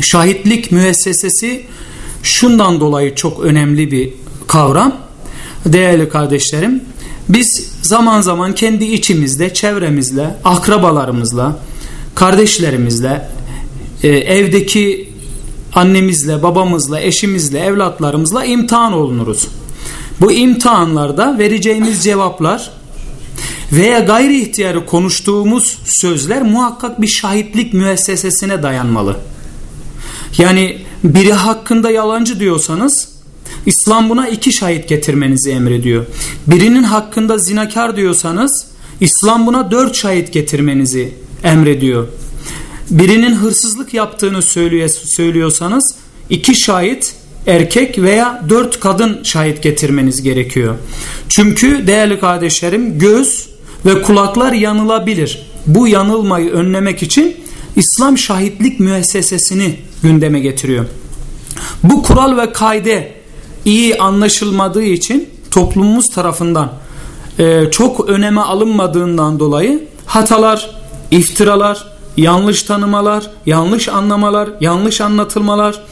şahitlik müessesesi şundan dolayı çok önemli bir kavram. Değerli kardeşlerim, biz zaman zaman kendi içimizde, çevremizle, akrabalarımızla, kardeşlerimizle, e, evdeki annemizle, babamızla, eşimizle, evlatlarımızla imtihan olunuruz. Bu imtihanlarda vereceğimiz cevaplar veya gayri ihtiyarı konuştuğumuz sözler muhakkak bir şahitlik müessesesine dayanmalı. Yani biri hakkında yalancı diyorsanız İslam buna iki şahit getirmenizi emrediyor. Birinin hakkında zinakar diyorsanız İslam buna dört şahit getirmenizi emrediyor. Birinin hırsızlık yaptığını söylüyorsanız iki şahit erkek veya dört kadın şahit getirmeniz gerekiyor. Çünkü değerli kardeşlerim göz ve kulaklar yanılabilir. Bu yanılmayı önlemek için İslam şahitlik müessesesini gündeme getiriyor. Bu kural ve kaide iyi anlaşılmadığı için toplumumuz tarafından e, çok öneme alınmadığından dolayı hatalar, iftiralar, yanlış tanımalar, yanlış anlamalar, yanlış anlatılmalar.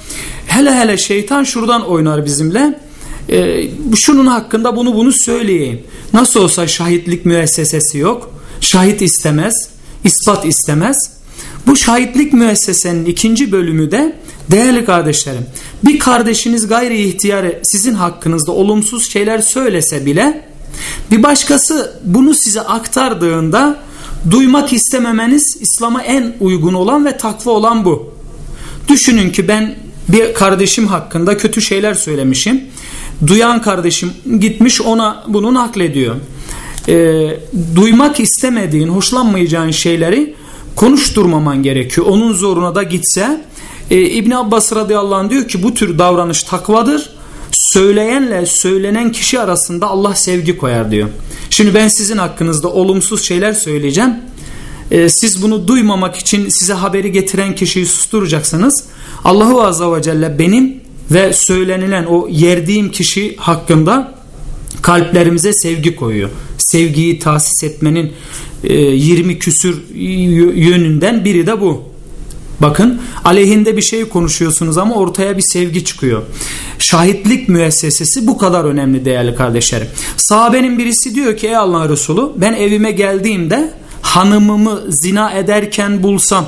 Hele hele şeytan şuradan oynar bizimle. E, şunun hakkında bunu bunu söyleyeyim. Nasıl olsa şahitlik müessesesi yok. Şahit istemez, ispat istemez. Bu şahitlik müessesenin ikinci bölümü de değerli kardeşlerim bir kardeşiniz gayri ihtiyarı sizin hakkınızda olumsuz şeyler söylese bile bir başkası bunu size aktardığında duymak istememeniz İslam'a en uygun olan ve takva olan bu. Düşünün ki ben bir kardeşim hakkında kötü şeyler söylemişim. Duyan kardeşim gitmiş ona bunu naklediyor. Ee, duymak istemediğin, hoşlanmayacağın şeyleri konuşturmaman gerekiyor. Onun zoruna da gitse e, İbn Abbas radıyallahu anh diyor ki bu tür davranış takvadır. Söyleyenle söylenen kişi arasında Allah sevgi koyar diyor. Şimdi ben sizin hakkınızda olumsuz şeyler söyleyeceğim. E, siz bunu duymamak için size haberi getiren kişiyi susturacaksınız. Allahu azze ve celle benim ve söylenilen o yerdiğim kişi hakkında kalplerimize sevgi koyuyor. Sevgiyi tahsis etmenin 20 e, küsür yönünden biri de bu. Bakın aleyhinde bir şey konuşuyorsunuz ama ortaya bir sevgi çıkıyor. Şahitlik müessesesi bu kadar önemli değerli kardeşlerim. Sahabenin birisi diyor ki ey Allah Resulü ben evime geldiğimde hanımımı zina ederken bulsam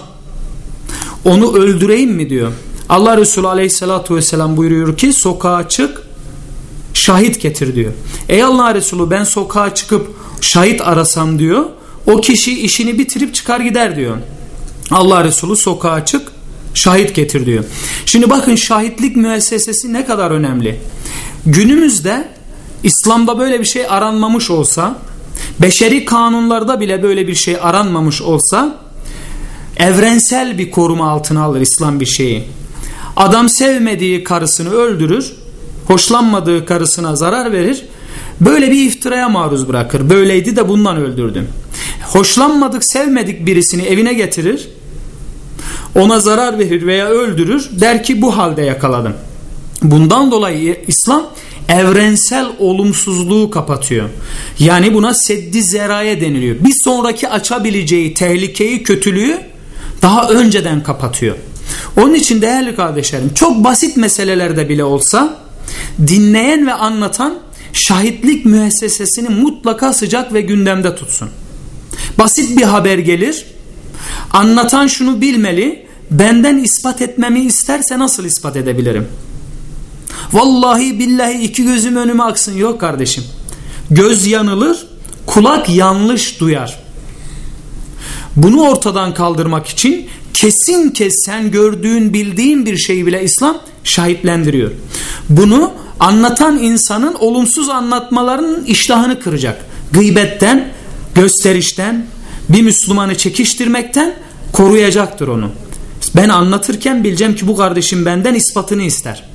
onu öldüreyim mi diyor. Allah Resulü aleyhissalatu vesselam buyuruyor ki sokağa çık şahit getir diyor. Ey Allah Resulü ben sokağa çıkıp şahit arasam diyor o kişi işini bitirip çıkar gider diyor. Allah Resulü sokağa çık şahit getir diyor. Şimdi bakın şahitlik müessesesi ne kadar önemli. Günümüzde İslam'da böyle bir şey aranmamış olsa beşeri kanunlarda bile böyle bir şey aranmamış olsa evrensel bir koruma altına alır İslam bir şeyi. Adam sevmediği karısını öldürür, hoşlanmadığı karısına zarar verir, böyle bir iftiraya maruz bırakır. Böyleydi de bundan öldürdüm. Hoşlanmadık, sevmedik birisini evine getirir, ona zarar verir veya öldürür der ki bu halde yakaladım. Bundan dolayı İslam evrensel olumsuzluğu kapatıyor. Yani buna seddi zeraya deniliyor. Bir sonraki açabileceği tehlikeyi, kötülüğü daha önceden kapatıyor. Onun için değerli kardeşlerim çok basit meselelerde bile olsa dinleyen ve anlatan şahitlik müessesesini mutlaka sıcak ve gündemde tutsun. Basit bir haber gelir Anlatan şunu bilmeli. Benden ispat etmemi isterse nasıl ispat edebilirim? Vallahi billahi iki gözüm önüme aksın. Yok kardeşim. Göz yanılır, kulak yanlış duyar. Bunu ortadan kaldırmak için kesin kes sen gördüğün bildiğin bir şeyi bile İslam şahitlendiriyor. Bunu anlatan insanın olumsuz anlatmalarının iştahını kıracak. Gıybetten, gösterişten, bir Müslümanı çekiştirmekten koruyacaktır onu. Ben anlatırken bileceğim ki bu kardeşim benden ispatını ister.